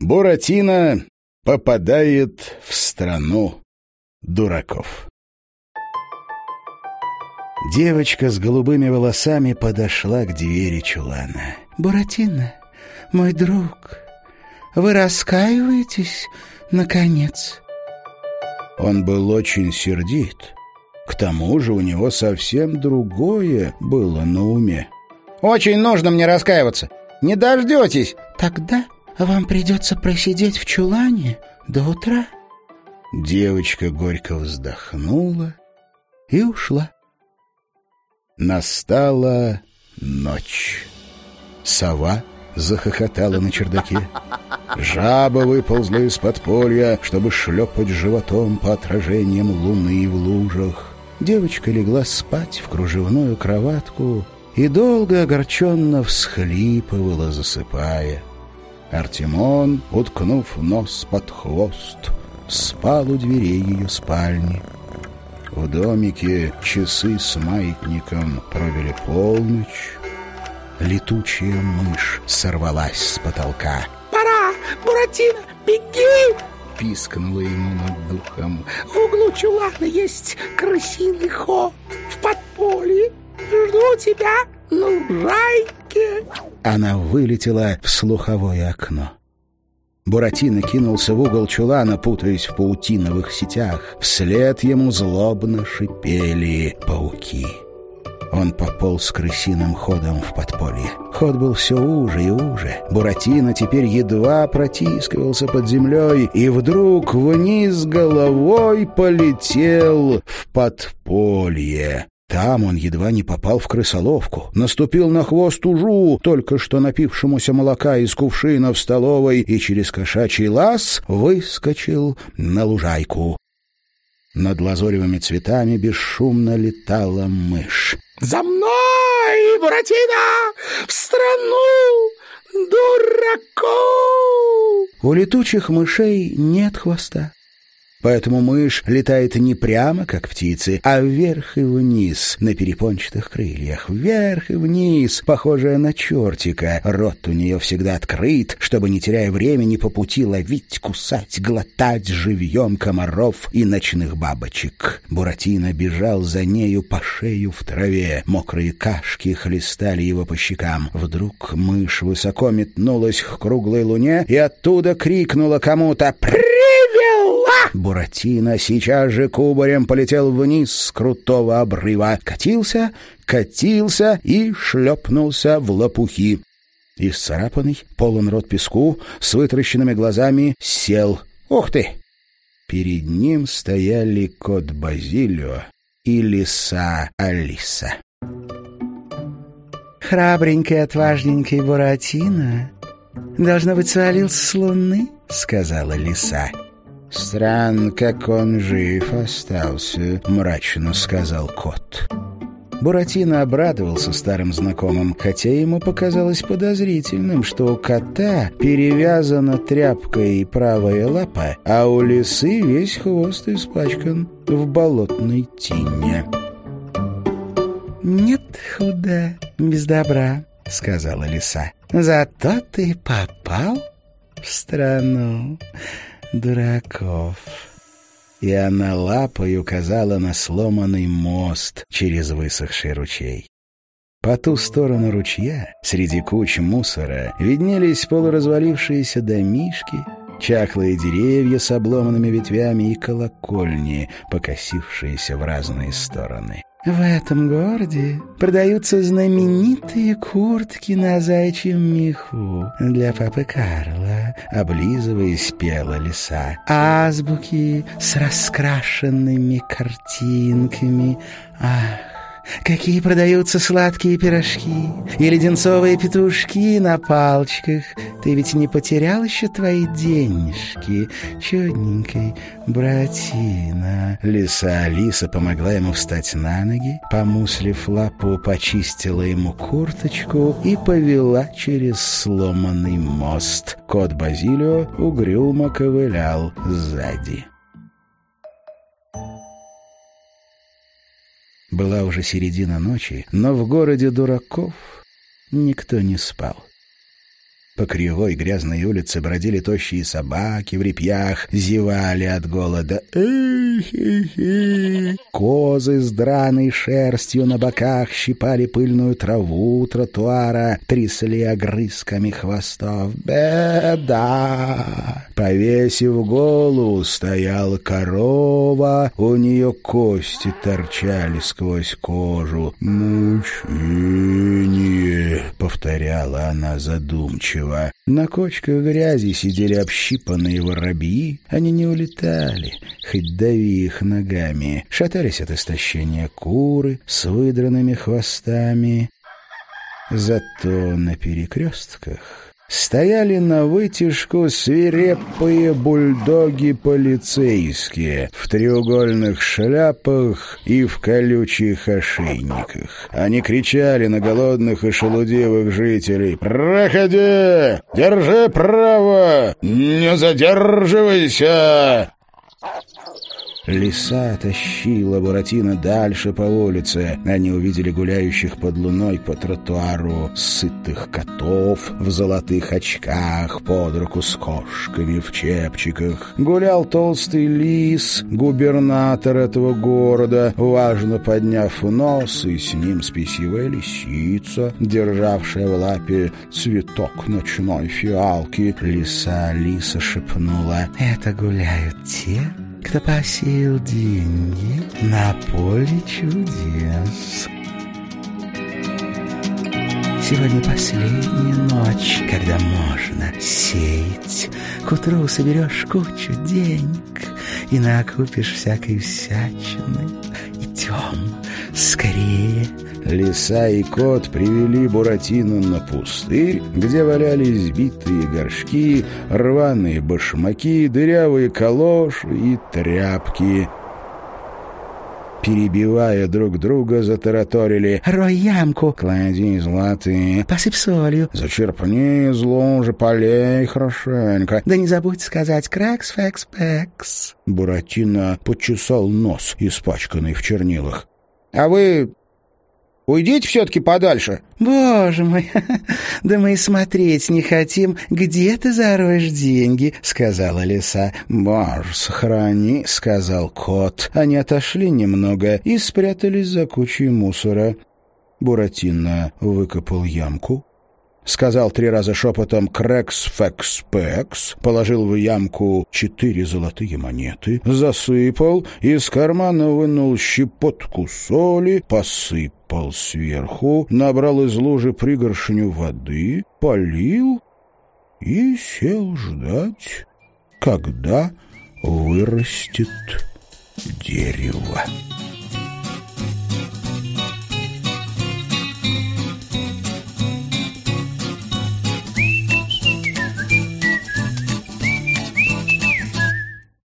Буратино попадает в страну дураков. Девочка с голубыми волосами подошла к двери чулана. «Буратино, мой друг, вы раскаиваетесь, наконец?» Он был очень сердит. К тому же у него совсем другое было на уме. «Очень нужно мне раскаиваться. Не дождетесь!» «Тогда вам придется просидеть в чулане до утра». Девочка горько вздохнула и ушла. Настала ночь. Сова захохотала на чердаке. Жаба выползла из подполья, чтобы шлепать животом по отражениям луны в лужах. Девочка легла спать в кружевную кроватку и долго огорченно всхлипывала, засыпая. Артемон, уткнув нос под хвост, спал у дверей ее спальни. В домике часы с маятником провели полночь. Летучая мышь сорвалась с потолка. «Пора! Буратино, беги!» Пискнула ему над духом. «В углу чулана есть крысиный ход в подполье. Жду тебя на лужайке!» Она вылетела в слуховое окно. Буратино кинулся в угол чулана, путаясь в паутиновых сетях. Вслед ему злобно шипели пауки. Он пополз крысиным ходом в подполье. Ход был все уже и уже. Буратино теперь едва протискивался под землей, и вдруг вниз головой полетел в подполье. Там он едва не попал в крысоловку, наступил на хвост ужу, только что напившемуся молока из кувшина в столовой, и через кошачий лаз выскочил на лужайку. Над лазоревыми цветами бесшумно летала мышь. «За мной, Буратино, в страну дураков!» У летучих мышей нет хвоста. Поэтому мышь летает не прямо, как птицы, а вверх и вниз, на перепончатых крыльях. Вверх и вниз, похожая на чертика. Рот у нее всегда открыт, чтобы, не теряя времени, по пути ловить, кусать, глотать живьем комаров и ночных бабочек. Буратино бежал за нею по шею в траве. Мокрые кашки хлестали его по щекам. Вдруг мышь высоко метнулась к круглой луне и оттуда крикнула кому-то «Привет!» Буратино сейчас же кубарем полетел вниз с крутого обрыва. Катился, катился и шлепнулся в лопухи. Исцарапанный, полон рот песку, с вытращенными глазами, сел. «Ух ты!» Перед ним стояли кот Базилио и лиса Алиса. «Храбренький, отважненький Буратино, должно быть, свалился с луны», — сказала лиса. «Странно, как он жив остался», — мрачно сказал кот. Буратино обрадовался старым знакомым, хотя ему показалось подозрительным, что у кота перевязана тряпкой правая лапа, а у лисы весь хвост испачкан в болотной тине. «Нет худа без добра», — сказала лиса. «Зато ты попал в страну дураков». И она лапой указала на сломанный мост через высохший ручей. По ту сторону ручья, среди куч мусора, виднелись полуразвалившиеся домишки, чахлые деревья с обломанными ветвями и колокольни, покосившиеся в разные стороны. В этом городе продаются знаменитые куртки на зайчьем меху для папы Карла, облизываясь пела лиса. Азбуки с раскрашенными картинками. Ах, Какие продаются сладкие пирожки и леденцовые петушки на палочках. Ты ведь не потерял еще твои денежки, чудненький братина. Лиса Алиса помогла ему встать на ноги, помуслив лапу, почистила ему курточку и повела через сломанный мост. Кот Базилио угрюмо ковылял сзади. Была уже середина ночи, но в городе дураков никто не спал. По кривой грязной улице бродили тощие собаки в репьях, зевали от голода. Эхи-хи. Козы с драной шерстью на боках щипали пыльную траву тротуара, трясли огрызками хвостов. Беда! Повесив голову, стояла корова, у нее кости торчали сквозь кожу. «Мучение!» — повторяла она задумчиво. На кочках грязи сидели общипанные воробьи. Они не улетали, хоть дави их ногами. Шатались от истощения куры с выдранными хвостами. Зато на перекрестках стояли на вытяжку свирепые бульдоги-полицейские в треугольных шляпах и в колючих ошейниках. Они кричали на голодных и шелудивых жителей «Проходи! Держи право! Не задерживайся!» Лиса тащила Буратино дальше по улице. Они увидели гуляющих под луной по тротуару сытых котов в золотых очках под руку с кошками в чепчиках. Гулял толстый лис, губернатор этого города, важно подняв нос, и с ним спесивая лисица, державшая в лапе цветок ночной фиалки. Лиса Лиса шепнула «Это гуляют те, кто посеял деньги на поле чудес. Сегодня последняя ночь, когда можно сеять. К утру соберешь кучу денег и накупишь всякой всячины. Идем скорее. Лиса и кот привели Буратино на пустырь, где валялись битые горшки, рваные башмаки, дырявые калоши и тряпки. Перебивая друг друга, затараторили «Рой ямку!» «Клади золотые!» «Посыпь солью!» «Зачерпни из лужи, полей хорошенько!» «Да не забудь сказать «крекс, фекс, пекс!» Буратино почесал нос, испачканный в чернилах. «А вы Уйдите все-таки подальше. Боже мой, да мы и смотреть не хотим, где ты зароешь деньги, сказала лиса. Боже, сохрани, сказал кот. Они отошли немного и спрятались за кучей мусора. Буратино выкопал ямку, сказал три раза шепотом «Крэкс, фэкс, пэкс», положил в ямку четыре золотые монеты, засыпал, из кармана вынул щепотку соли, посыпал сверху, набрал из лужи пригоршню воды, полил и сел ждать, когда вырастет дерево.